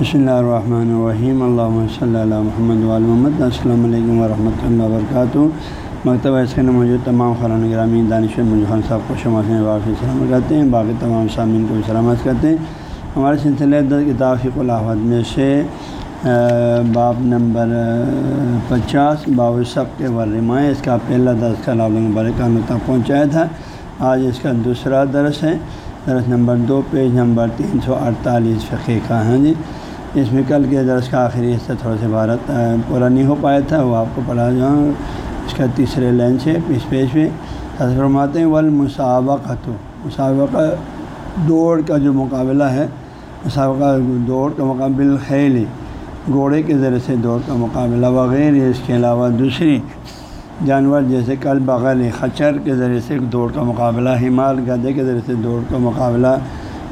بسم اللہ الرحمن الرحیم اللہ صلی اللہ محمد محمد السلام علیکم ورحمۃ اللہ وبرکاتہ مکتبہ اس کے موجود تمام خران گرامی دانش خان صاحب کو شما سے واقعی سلامت کرتے ہیں باقی تمام سامعین کو بھی سلامت کرتے ہیں ہمارے سلسلے در کتاب فق الحمد میں سے باب نمبر پچاس باب سب کے ورمائے اس کا پہلا درس کا لال برکان تک پہنچایا تھا آج اس کا دوسرا درس ہے درس نمبر دو پیج نمبر تین سو اڑتالیس فقے کا ہیں جی اس میں کل کے درس کا آخری حصہ تھوڑا سا بھارت پورا نہیں ہو پایا تھا، وہ آپ کو پڑھا جاؤں۔ اس کا تیسرے لائن سے اس پیج پہ۔ فرماتے ہیں ول مسابقہ تو مسابقہ دوڑ کا جو مقابلہ ہے، مسابقہ دوڑ کا مقابل خیلی گھوڑے کے ذریعے سے دوڑ کا مقابلہ وغیرہ اس کے علاوہ دوسری جانور جیسے کل بغل، خچر کے ذریعے سے دوڑ کا مقابلہ ہمال گدے کے ذریعے سے دوڑ کا مقابلہ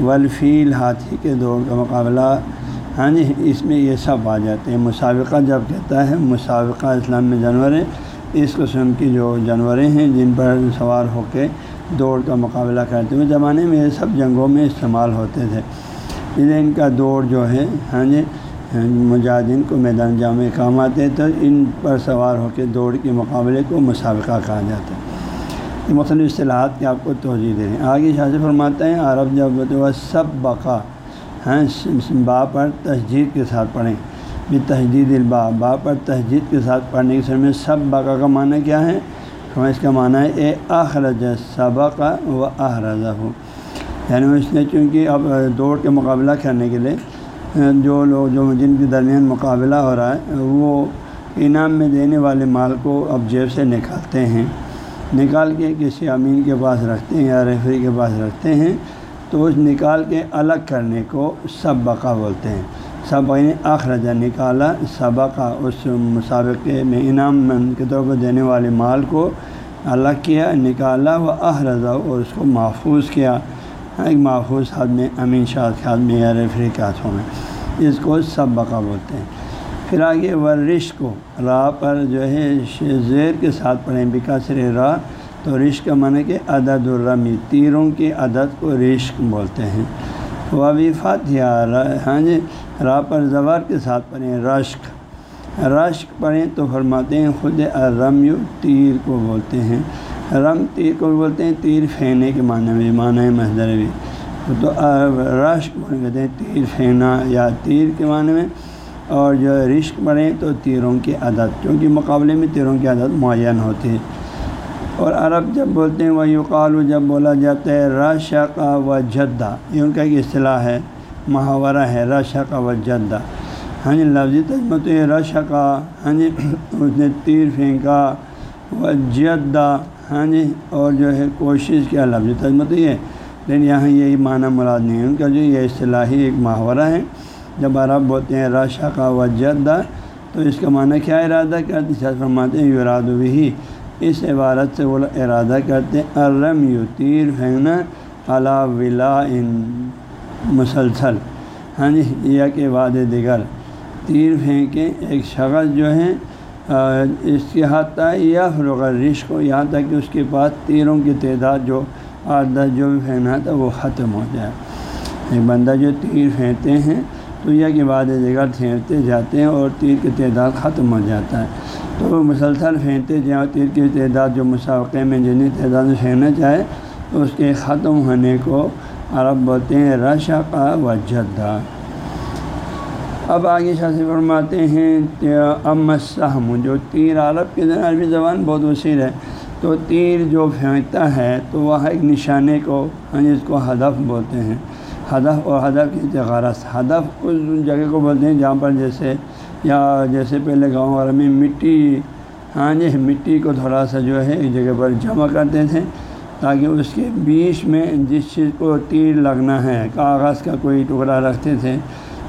ولفیل ہاتھی کے دوڑ کا مقابلہ ہاں جی اس میں یہ سب آ جاتے ہیں۔ مسابقہ جب کہتا ہے، مسابقہ اسلام میں جانور ہے اس قسم کی جو جانوریں ہیں، جن پر سوار ہو کے دوڑ کا مقابلہ کرتے ہوئے، زمانے میں یہ سب جنگوں میں استعمال ہوتے تھے۔ ان کا دوڑ جو ہے ہاں جی مجاہدین کو میدان جامع کام آتے تو ان پر سوار ہو کے دوڑ کے مقابلے کو مسابقہ کہا جاتا ہے۔ مختلف اصطلاحات کی آپ کو توجہ دے رہے ہیں۔ آگے شاہ سے فرماتے ہیں، عرب جب سب بقا ہیں با پر تہجید کے ساتھ پڑھیں۔ بھی تجدید البا با پر تہجید کے ساتھ پڑھنے کے سر میں سب بقا کا معنی کیا ہے؟ اس کا معنی ہے، اے اخرج سبق و احرضہ ہو یعنی اس نے چونکہ اب دوڑ کے مقابلہ کرنے کے لیے، جو لوگ، جو جن کے درمیان مقابلہ ہو رہا ہے، وہ انعام میں دینے والے مال کو اب جیب سے نکالتے ہیں۔ نکال کے کسی امین کے پاس رکھتے ہیں یا ریفری کے پاس رکھتے ہیں۔ تو اس نکال کے الگ کرنے کو سب بقا بولتے ہیں۔ سب نے آخرجہ نکالا سبقہ، اس مسابقے میں انعام کے طور پر دینے والے مال کو الگ کیا، نکالا و احرضہ اور اس کو محفوظ کیا۔ ایک محفوظ ہاتھ میں، امین شاہ کے ہاتھ میں یا ریفری کے ہاتھوں میں۔ اس کو سب بقا بولتے ہیں۔ پھر آگے ورش کو راہ پر جو ہے، زیر کے ساتھ پڑھیں بکاسر راہ۔ تو رشق کا معنی کہ عدد الرمی، تیروں کی عدد کو رشق بولتے ہیں۔ وہ بھی فاتحہ ہاں جی راہ پر زبر کے ساتھ پڑھیں رشق رشق پڑھیں تو فرماتے ہیں خود الرمیو تیر کو بولتے ہیں۔ رم، تیر کو بولتے ہیں، تیر پھینے کے معنی میں، معنی مزدور بھی تو رشق کہتے ہیں تیر پھینا یا تیر کے معنی میں۔ اور جو رشق پڑھیں تو تیروں کی عدد، کیونکہ مقابلے میں تیروں کی عدد معین ہوتی ہے اور عرب جب بولتے ہیں وہ یوقال جب بولا جاتا ہے رشقہ و جدہ یہ ان کا ایک اصطلاح ہے، محاورہ ہے رشقہ و جدہ ہاں جی لفظی تجمت یہ رشقہ ہاں جی اس نے تیر پھینکا و جدہ ہاں جی اور جو ہے کوشش کیا لفظ تجمت یہ لیکن یہاں یہی معنی مراد نہیں ہے۔ ان کا جو یہ اصطلاحی ایک محاورہ ہے، جب عرب بولتے ہیں راشا کا وجدہ تو اس کا معنی کیا ارادہ کرتے ہیں؟ فرماتے ہیں یوراد بھی اس عبارت سے وہ ارادہ کرتے ہیں ارم یو تیر پھینکنا علا ولا ان مسلسل ہاں جی یہ کہ وعد دیگر۔ تیر پھینکیں ایک شخص جو ہے اس کے ہاتھ یا فروغ رشق کو یہاں تک کہ اس کے پاس تیروں کی تعداد جو آٹھ دس جو بھی پھینکنا تھا، وہ ختم ہو جائے۔ ایک بندہ جو تیر پھینکتے ہیں تو یہ بعد جگہ پھینکتے جاتے ہیں اور تیر کی تعداد ختم ہو جاتا ہے۔ تو مسلسل پھینکتے جائیں اور تیر کی تعداد جو مسابقے میں جتنی تعداد میں پھینکنا چاہے تو اس کے ختم ہونے کو عرب بولتے ہیں رشا کا وجدہ اب آگے شاسی فرماتے ہیں امسم جو تیر عرب کے ذرا عربی زبان بہت وسیع ہے، تو تیر جو پھینکتا ہے، تو وہ ایک نشانے کو یعنی جس کو ہدف بولتے ہیں۔ ہدف اور ہدف کی غرض ہدف اس جگہ کو بولتے ہیں جہاں پر جیسے یا جیسے پہلے گاؤں والے میں مٹی ہاں جی مٹی کو تھوڑا سا جو ہے ایک جگہ پر جمع کرتے تھے تاکہ اس کے بیچ میں جس چیز کو تیر لگنا ہے، کاغذ کا کوئی ٹکڑا رکھتے تھے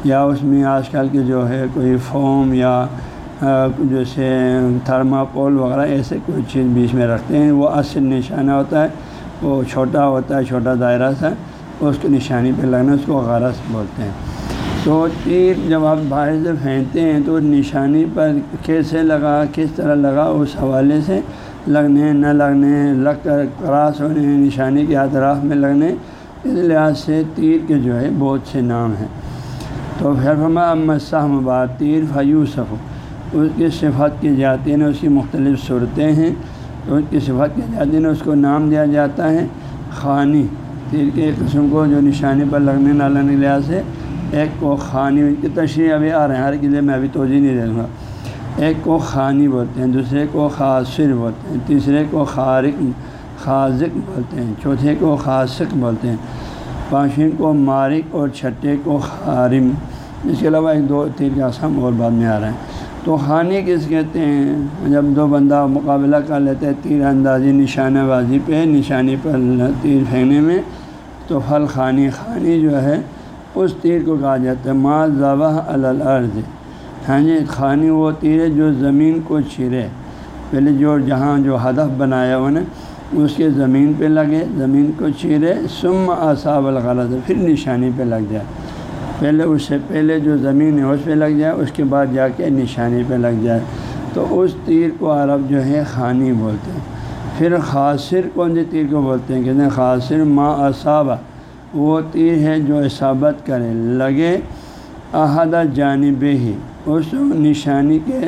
یا اس میں آج کل کے جو ہے کوئی فوم یا جیسے تھرماپول وغیرہ ایسے کوئی چیز بیچ میں رکھتے ہیں۔ وہ اصل نشانہ ہوتا ہے، وہ چھوٹا ہوتا ہے، چھوٹا دائرہ سا۔ اس کی نشانی پہ لگنا، اس کو غرض بولتے ہیں۔ تو تیر جب آپ باہر سے پھینکتے ہیں تو نشانی پر کیسے لگا، کس طرح لگا، اس حوالے سے لگنے، نہ لگنے، لگ کر کراس ہونے، نشانی کے اطراف میں لگنے، اس لحاظ سے تیر کے جو ہے بہت سے نام ہیں۔ تو پھر فرما بات تیر فیوسف اس کی صفت کی جاتی ہے اس کی مختلف صورتیں ہیں۔ تو اس کی صفت کی جاتی ہے اس کو نام دیا جاتا ہے خانی۔ تیر کے ایک قسم کو جو نشانی پر لگنے نہ لگنے کے لحاظ سے، ایک کو خانی کی تشریح ابھی آ رہے ہیں، ہر قلعے میں ابھی توجہ نہیں دوں گا ایک کو خانی بولتے ہیں، دوسرے کو خاصر بولتے ہیں، تیسرے کو خارق خاصق بولتے ہیں، چوتھے کو خاصق بولتے ہیں۔ پانچویں کو مارک اور چھٹے کو خارم۔ اس کے علاوہ ایک دو تیر کا سم اور بعد میں آ رہے ہیں۔ تو خانی کس کہتے ہیں؟ جب دو بندہ مقابلہ کر لیتے ہیں تیر اندازی نشانہ بازی پہ، نشانی پر تیر پھینکنے میں، تو پھل خانی خانی جو ہے، اس تیر کو کہا جاتا ہے ماں ذبح الارض۔ ہاں جی خانی وہ تیر ہے جو زمین کو چھیرے۔ پہلے جو جہاں جو ہدف بنایا انہیں اس کے زمین پہ لگے، زمین کو چیرے سم اصاب الغلط پھر نشانی پہ لگ جائے۔ پہلے اس سے پہلے جو زمین ہے اس پہ لگ جائے، اس کے بعد جا کے نشانی پہ لگ جائے۔ تو اس تیر کو عرب جو ہے خانی بولتے ہیں۔ پھر خاصر کون سی تیر کو بولتے ہیں؟ کہتے ہیں خاصر ما اصابہ۔ وہ تیر ہے جو اصابت کرے، لگے احدہ جانب ہی اس نشانی کے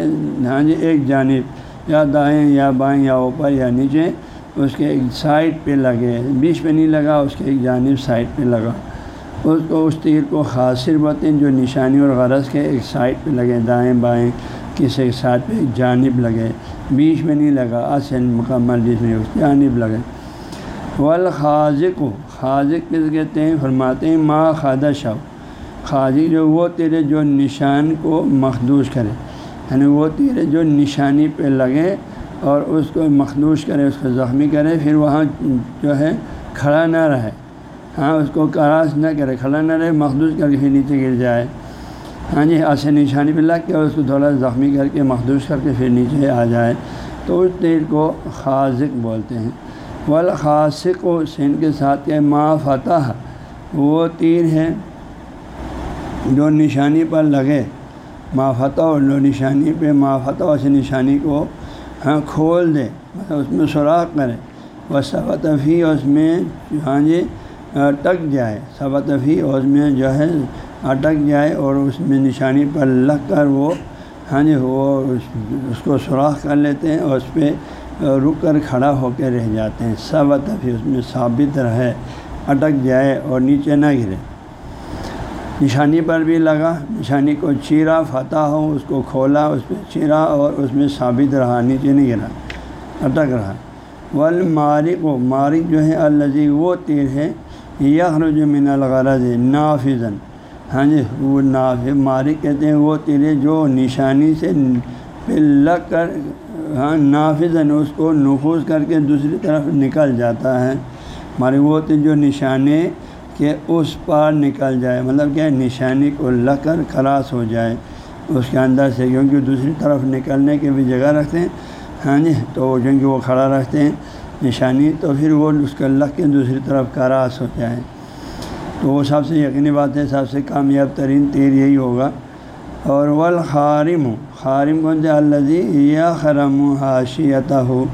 ہاں جی ایک جانب، یا دائیں یا بائیں یا اوپر یا نیچے، اس کے ایک سائڈ پہ لگے۔ بیچ پہ نہیں لگا، اس کے ایک جانب سائڈ پہ لگا۔ اس کو اس تیر کو خاصر بتیں جو نشانی اور غرض کے ایک سائڈ پہ لگے، دائیں بائیں کسی ایک سائڈ پہ ایک جانب لگے، بیچ میں نہیں لگا اصل مکمل جس میں اس جانب لگے۔ والخاذق خاضق کس کہتے ہیں؟ فرماتے ہیں ماں خادہ شو خاضی جو وہ تیرے جو نشان کو مخدوش کرے یعنی وہ تیرے جو نشانی پہ لگے اور اس کو مخدوش کرے، اس کو زخمی کرے، پھر وہاں جو ہے کھڑا نہ رہے۔ ہاں اس کو کراس نہ کرے کھڑا نہ رہے مخدوش کر کے پھر نیچے گر جائے۔ ہاں جی ایسے نشانی پہ لگ کے اس کو تھوڑا زخمی کر کے مخدوش کر کے پھر نیچے آ جائے۔ تو اس تیر کو خاصق بولتے ہیں۔ والخاصق و سین کے ساتھ کے ما فتح۔ وہ تیر ہے جو نشانی پر لگے۔ ما فتح، اور جو نشانی پہ ما فتح سے نشانی کو ہاں کھول دے۔ مطلب اس میں سوراخ کرے۔ وہ صبطفی اس میں ہاں جی اٹک جائے۔ صبطفی اس میں جو ہے اٹک جائے اور اس میں نشانی پر لگ کر وہ ہاں جی وہ اس کو سوراخ کر لیتے ہیں اور اس پہ رک کر کھڑا ہو کے رہ جاتے ہیں۔ صبطفی اس میں ثابت رہے۔ اٹک جائے اور نیچے نہ گرے۔ نشانی پر بھی لگا، نشانی کو چیرا، فتح ہو، اس کو کھولا، اس پہ چیرا اور اس میں ثابت رہا۔ نیچے نہیں گرا، اٹک رہا۔ ول مارک و مارک جو ہے الزی وہ تیر ہے یخرج من الغرض نافذن ہاں جی وہ ناف مارک کہتے ہیں وہ تیر جو نشانی سے لگ کر ہاں نافذن اس کو نفوذ کر کے دوسری طرف نکل جاتا ہے۔ مارک وہ تیر جو نشانے کہ اس پار نکل جائے مطلب کہ نشانی کو لگ کر خلاص ہو جائے اس کے اندر سے، کیونکہ دوسری طرف نکلنے کی بھی جگہ رکھتے ہیں۔ ہاں جی تو کیونکہ وہ کھڑا رکھتے ہیں۔ نشانی، تو پھر وہ اس کا لگ کے دوسری طرف کراس ہو جائے تو وہ سب سے یقینی بات ہے، سب سے کامیاب ترین تیر یہی ہوگا۔ اور والخارم، خارم کون سے؟ الزی یا خرم حاشیتا ہو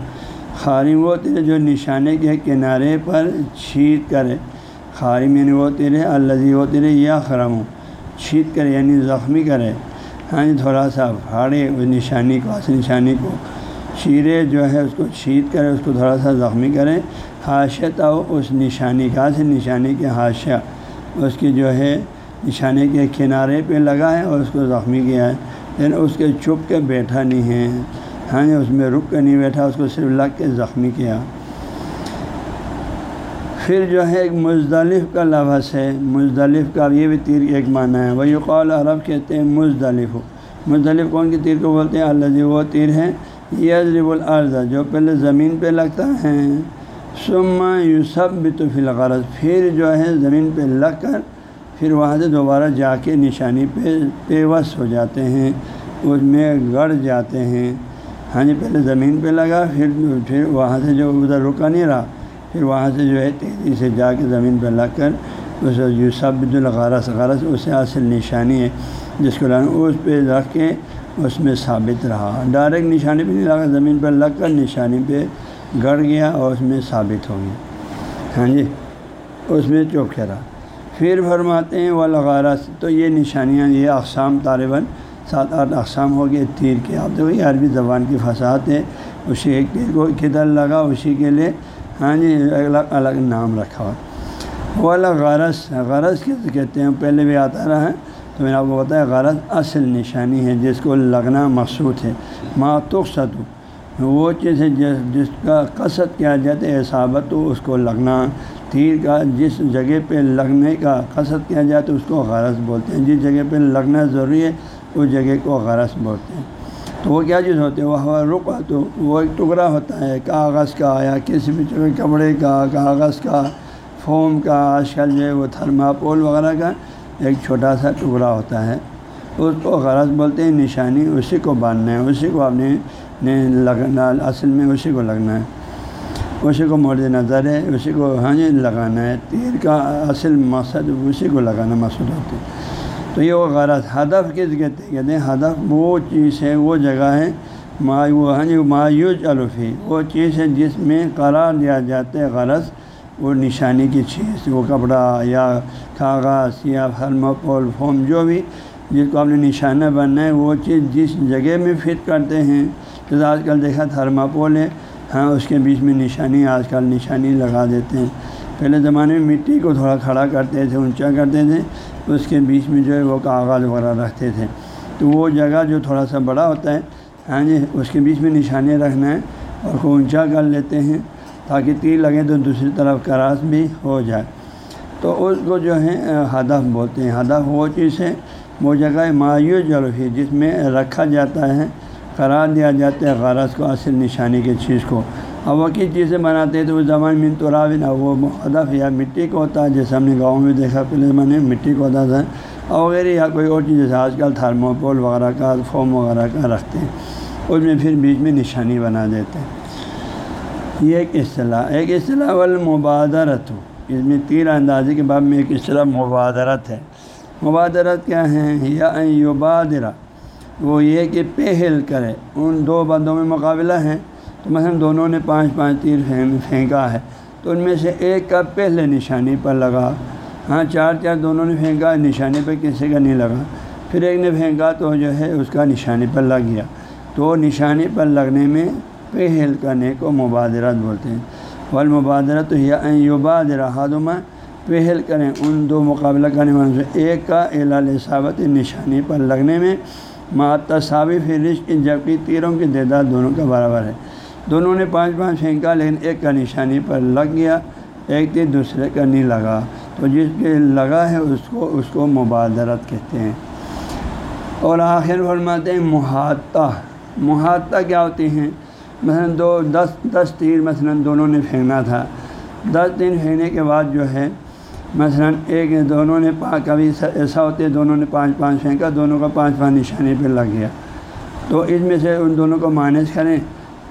خارم وہ تیر جو نشانے کے کنارے پر چھیت کرے۔ خارم یعنی وہ تیرے الزی وہ تیرے یا خرم ہو چھیت کرے یعنی زخمی کرے۔ ہاں جی تھوڑا سا پھاڑے اس نشانی کو اس نشانی کو۔ چیرے جو ہے اس کو چھیت کرے اس کو تھوڑا سا زخمی کرے حاشت ہو اس نشانی کا سے نشانی کے حاشہ اس کی جو ہے نشانی کے کنارے پہ لگا ہے اور اس کو زخمی کیا ہے۔ لیکن اس کے چپ کے بیٹھا نہیں ہے۔ ہاں جی، اس میں رک کے نہیں بیٹھا، اس کو صرف لگ کے زخمی کیا۔ پھر جو ہے ایک مزدلف کا لفظ ہے۔ مزدلف کا یہ بھی تیر ایک معنی ہے۔ وہ قول عرب کہتے ہیں مزدلف۔ مزدلف کون کی تیر کو بولتے ہیں؟ اللہ وہ تیر ہے یہ العرض جو پہلے زمین پہ لگتا ہے سما یوسف بھی تو فی الغرض۔ پھر جو ہے زمین پہ لگ کر، پھر وہاں سے دوبارہ جا کے نشانی پہ پیوس ہو جاتے ہیں، اس میں گڑ جاتے ہیں۔ ہاں جی پہلے زمین پہ لگا، پھر پھر وہاں سے جو ادھر رکا نہیں رہا، پھر وہاں سے جو ہے تیزی سے جا کے زمین پہ لگ کر، اس یوسف الغرض، غرض اسے اصل نشانی ہے، جس کو اس پہ رکھ کے اس میں ثابت رہا۔ ڈائریکٹ نشانی پہ نہیں لگا، زمین پر لگ کر نشانی پہ گڑ گیا اور اس میں ثابت ہو گیا۔ ہاں جی اس میں چوک رہا پھر فرماتے ہیں والغارس تو یہ نشانیاں، یہ اقسام طالباً سات آٹھ اقسام ہو گئے، تیر کے۔ آپ دیکھو، یہ عربی زبان کی فساد ہے۔ اسی ایک تیر کو کدھر لگا؟ اسی کے لیے ہاں جی الگ الگ نام رکھا۔ ہوا والا غرض غرض کہتے ہیں؟ پہلے بھی آتا رہا ہے۔ تو میں نے آپ کو بتایا غرض اصل نشانی ہے، جس کو لگنا مقصود ہے۔ ماتوقصد وہ چیز ہے جس جس کا قصد کیا جاتا ہے احسابت تو اس کو لگنا۔ تیر کا، جس جگہ پہ لگنے کا قصد کیا جائے تو اس کو غرض بولتے ہیں۔ جس جگہ پہ لگنا ضروری ہے، اس جگہ کو غرض بولتے ہیں۔ تو وہ کیا چیز ہوتی ہے وہ ہوا رکا تو وہ ایک ٹکڑا ہوتا ہے کاغذ کا، یا کسی بھی کپڑے کا، کاغذ کا، فوم کا، آج کل جو ہے وہ تھرماپول وغیرہ کا۔ ایک چھوٹا سا ٹکڑا ہوتا ہے۔ اس کو غرض بولتے ہیں نشانی، اسی کو باندھنا ہے، اسی کو اپنے لگنا، اصل میں اسی کو لگنا ہے۔ اسی کو مورد نظر ہے، اسی کو ہاں جی لگانا ہے۔ تیر کا اصل مقصد اسی کو لگانا مقصود ہوتے ہیں تو یہ وہ غرض، ہدف کس کہتے ہیں کہتے ہیں ہدف وہ چیز ہے، وہ جگہ ہے ما وہ ہاں جی مایوج الفی۔ وہ چیز ہے جس میں قرار دیا جاتا ہے غرض۔ وہ نشانی کی چیز، وہ کپڑا یا کاغذ یا فرم پول فوم جو بھی جس کو آپ نے نشانہ بننا ہے، وہ چیز جس جگہ میں فٹ کرتے ہیں، جیسے آج کل دیکھا تھرماپول ہے ہاں اس کے بیچ میں نشانی، آج کل نشانی لگا دیتے ہیں۔ پہلے زمانے میں مٹی کو تھوڑا کھڑا کرتے تھے، اونچا کرتے تھے، اس کے بیچ میں جو ہے وہ کاغذ وغیرہ رکھتے تھے۔ تو وہ جگہ جو تھوڑا سا بڑا ہوتا ہے ہاں جی اس کے بیچ میں نشانیاں رکھنا ہے اور کو اونچا کر لیتے ہیں۔ تاکہ تیر لگے تو دوسری طرف کراس بھی ہو جائے۔ تو اس کو جو ہے ہدف بولتے ہیں۔ ہدف وہ چیز ہے، وہ جگہ مایوس جلفی جس میں رکھا جاتا ہے، قرار دیا جاتا ہے غرض کو، اصل نشانی کی چیز کو۔ اب وہ کس چیزیں بناتے ہیں؟ تو اس زمانے میں تو نہ، وہ ہدف یا مٹی کو ہوتا ہے، جیسے ہم نے گاؤں میں دیکھا، پہلے زمانے میں مٹی کو ہوتا تھا۔ اور وغیرہ یا کوئی اور چیز، جیسے آج کل تھرموپول وغیرہ کا، فوم وغیرہ کا رکھتے ہیں۔ اس میں پھر بیچ میں نشانی بنا دیتے ہیں۔ یہ ایک اصطلاح ایک اصطلاح والمبادرت۔ ہو اس میں تیر اندازی کے بعد میں ایک اصطلاح مبادرت ہے۔ مبادرت کیا ہے؟ یا یوبادرہ وہ یہ کہ پہل کرے۔ ان دو بندوں میں مقابلہ ہے۔ تو مثلاً دونوں نے پانچ پانچ تیر پھینکا ہے۔ تو ان میں سے ایک کا پہلے نشانی پر لگا۔ ہاں چار چار دونوں نے پھینکا نشانی پہ کسی کا نہیں لگا۔ پھر ایک نے پھینکا تو جو ہے، اس کا نشانی پر لگ گیا۔ تو نشانی پر لگنے میں پہل کرنے کو مبادرت بولتے ہیں۔ والمبادرت یا یوبادرہ حادمہ پہل کریں ان دو مقابلہ کرنے والوں سے۔ ایک کا اعلال ثابت نشانی پر لگنے میں تصاوی فرش کی جبکہ تیروں کی تعداد دونوں کا برابر ہے۔ دونوں نے پانچ پانچ پھینکا لیکن ایک کا نشانی پر لگ گیا، ایک تیر دوسرے کا نہیں لگا۔ تو جس کے لگا ہے، اس کو اس کو مبادرت کہتے ہیں۔ اور آخر فرماتے ہیں، محاطہ۔ محاطہ کیا ہوتی ہیں؟ مثلاً دو، دس دس تیر مثلاً دونوں نے پھینکنا تھا۔ دس دن پھینکنے کے بعد جو ہے، مثلاً ایک دونوں نے کبھی ایسا ہوتے ہے دونوں نے پانچ پانچ پھینکا، دونوں کا پانچ پانچ نشانی پہ لگ گیا۔ تو اس میں سے ان دونوں کو مانیج کریں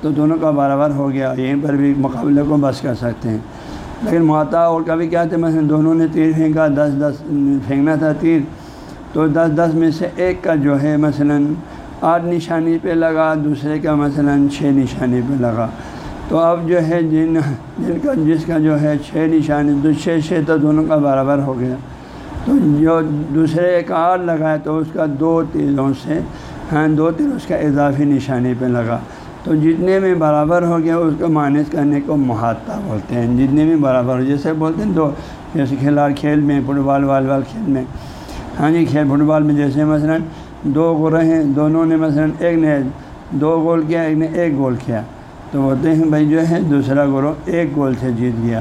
تو دونوں کا برابر ہو گیا۔ یہیں پر بھی مقابلے کو بس کر سکتے ہیں۔ لیکن محتا اور کبھی کیا تھے، مثلاً دونوں نے تیر پھینکا، دس دس پھینکنا تھا تیر۔ تو دس دس میں سے ایک کا جو ہے، مثلاً آٹھ نشانی پہ لگا، دوسرے کا مثلاً چھ نشانی پہ لگا۔ تو اب جو ہے جن جن کا، جس کا جو ہے چھ نشانی دو چھ چھ تو دونوں کا برابر ہو گیا۔ تو جو دوسرے ایک آر لگائے تو اس کا دو تیروں سے ہاں دو تیر اس کا اضافی نشانی پہ لگا۔ تو جتنے میں برابر ہو گیا، اس کو مانس کرنے کو محاطہ بولتے ہیں۔ جتنے میں برابر ہو، جیسے بولتے ہیں، دو، جیسے کھیلا کھیل میں، فٹ بال، وال بال کھیل میں۔ ہاں جی کھیل، فٹ بال میں جیسے مثلاً دو گرے ہیں دونوں نے مثلاً ایک نے دو گول کیا، ایک نے ایک گول کیا۔ تو بولتے ہیں بھائی جو ہے، دوسرا گروہ ایک گول سے جیت گیا۔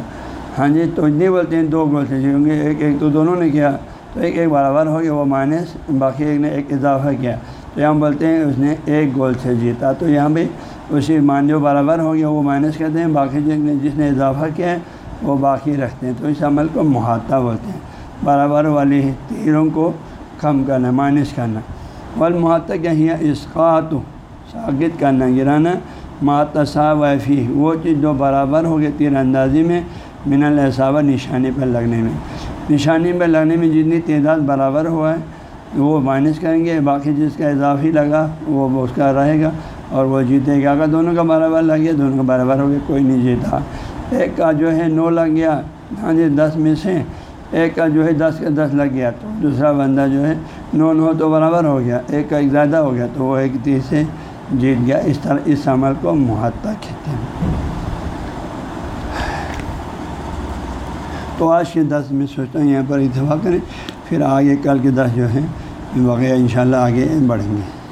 ہاں جی تو نہیں بولتے ہیں دو گول سے جیت کیونکہ ایک ایک تو دونوں نے کیا، تو ایک ایک برابر ہو گیا، وہ مائنس باقی ایک نے ایک اضافہ کیا۔ تو یہاں بولتے ہیں اس نے ایک گول سے جیتا۔ تو یہاں بھی اسی مان جو برابر ہو گیا، وہ مائنس کرتے ہیں، باقی جس نے جس نے اضافہ کیا ہے، وہ باقی رکھتے ہیں۔ تو اس عمل کو محاطہ بولتے ہیں۔ برابر والی تیروں کو کم کرنا مائنس کرنا۔ والمحاطہ کیا اسقات ساگت کرنا گرانا ماتصا ویفی وہ چیز جو برابر ہو گئی تیر اندازی میں من الحصابہ نشانی پر لگنے میں. نشانی پر لگنے میں جتنی تعداد برابر ہوا ہے، وہ مائنس کریں گے، باقی جس کا اضافی لگا، وہ اس کا رہے گا اور وہ جیتے گا. اگر دونوں کا برابر لگ گیا دونوں کا برابر ہو گیا کوئی نہیں جیتا. ایک کا جو ہے نو لگ گیا ہاں جی دس میں سے ایک کا جو ہے دس کا دس لگ گیا تو دوسرا بندہ جو ہے نو نو تو برابر ہو گیا، ایک کا ایک زیادہ ہو گیا تو وہ ایک تیر سے جیت گیا۔ اس طرح اس عمل کو محتہ کہتے ہیں۔ تو آج کے دس میں سوچتا ہوں یہاں پر اتفاق کریں، پھر آگے کل کے دس جو ہے وغیرہ انشاءاللہ آگے بڑھیں گے۔